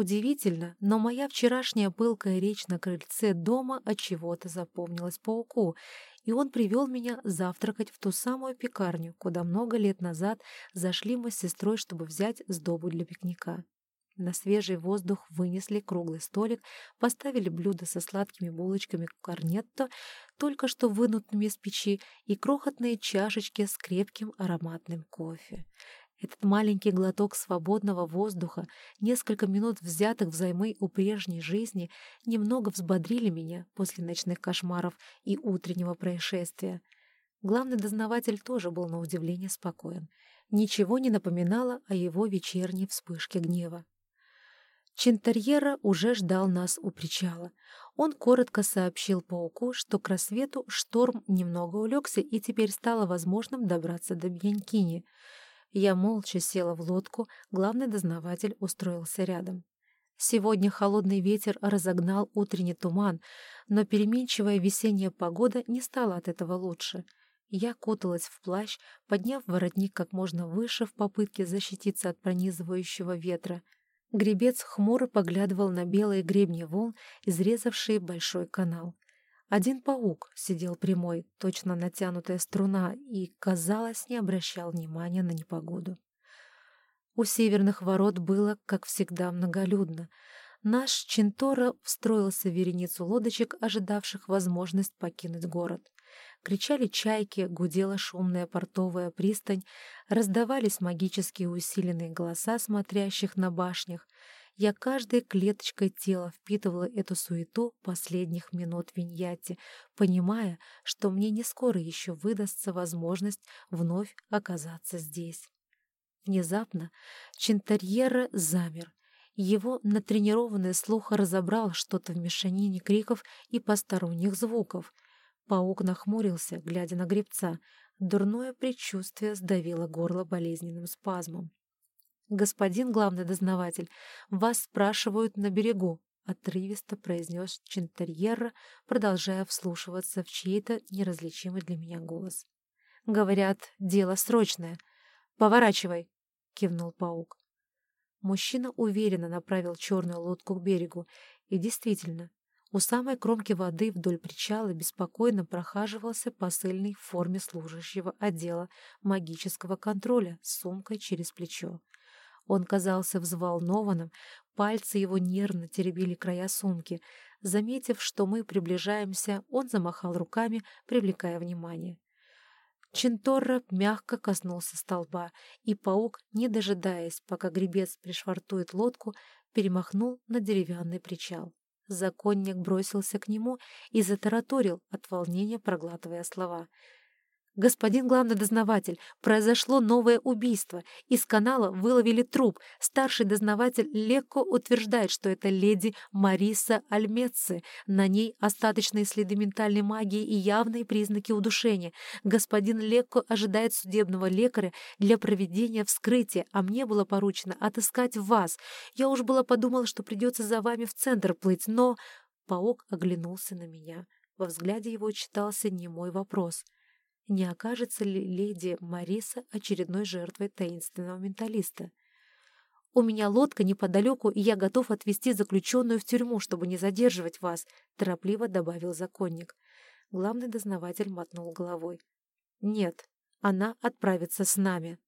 Удивительно, но моя вчерашняя пылкая речь на крыльце дома от чего-то запомнилась пауку, и он привел меня завтракать в ту самую пекарню, куда много лет назад зашли мы с сестрой, чтобы взять сдобу для пикника. На свежий воздух вынесли круглый столик, поставили блюдо со сладкими булочками корнетто, только что вынутыми из печи, и крохотные чашечки с крепким ароматным кофе. Этот маленький глоток свободного воздуха, несколько минут взятых взаймы у прежней жизни, немного взбодрили меня после ночных кошмаров и утреннего происшествия. Главный дознаватель тоже был на удивление спокоен. Ничего не напоминало о его вечерней вспышке гнева. Чинтерьера уже ждал нас у причала. Он коротко сообщил пауку, что к рассвету шторм немного улегся и теперь стало возможным добраться до Бьянкини. Я молча села в лодку, главный дознаватель устроился рядом. Сегодня холодный ветер разогнал утренний туман, но переменчивая весенняя погода не стала от этого лучше. Я куталась в плащ, подняв воротник как можно выше в попытке защититься от пронизывающего ветра — Гребец хмуро поглядывал на белые гребни волн, изрезавшие большой канал. Один паук сидел прямой, точно натянутая струна, и, казалось, не обращал внимания на непогоду. У северных ворот было, как всегда, многолюдно. Наш Чинтора встроился в вереницу лодочек, ожидавших возможность покинуть город. Кричали чайки, гудела шумная портовая пристань, раздавались магические усиленные голоса смотрящих на башнях. Я каждой клеточкой тела впитывала эту суету последних минут Виньяти, понимая, что мне не скоро еще выдастся возможность вновь оказаться здесь. Внезапно Чинтарьера замер. Его натренированный слух разобрал что-то в мешанине криков и посторонних звуков — Паук нахмурился, глядя на гребца. Дурное предчувствие сдавило горло болезненным спазмом. «Господин главный дознаватель, вас спрашивают на берегу», — отрывисто произнес Чинтерьерра, продолжая вслушиваться в чей-то неразличимый для меня голос. «Говорят, дело срочное. Поворачивай!» — кивнул паук. Мужчина уверенно направил черную лодку к берегу, и действительно, у самой кромки воды вдоль причала беспокойно прохаживался посыльный в форме служащего отдела магического контроля с сумкой через плечо. Он казался взволнованным, пальцы его нервно теребили края сумки. Заметив, что мы приближаемся, он замахал руками, привлекая внимание. Чинторро мягко коснулся столба, и паук, не дожидаясь, пока гребец пришвартует лодку, перемахнул на деревянный причал. Законник бросился к нему и затараторил от волнения, проглатывая слова. «Господин главный дознаватель, произошло новое убийство. Из канала выловили труп. Старший дознаватель Лекко утверждает, что это леди Мариса Альмецци. На ней остаточные следы ментальной магии и явные признаки удушения. Господин Лекко ожидает судебного лекаря для проведения вскрытия, а мне было поручено отыскать вас. Я уж было подумала, что придется за вами в центр плыть, но...» Паук оглянулся на меня. Во взгляде его читался немой вопрос — не окажется ли леди Мариса очередной жертвой таинственного менталиста. «У меня лодка неподалеку, и я готов отвезти заключенную в тюрьму, чтобы не задерживать вас», — торопливо добавил законник. Главный дознаватель мотнул головой. «Нет, она отправится с нами»,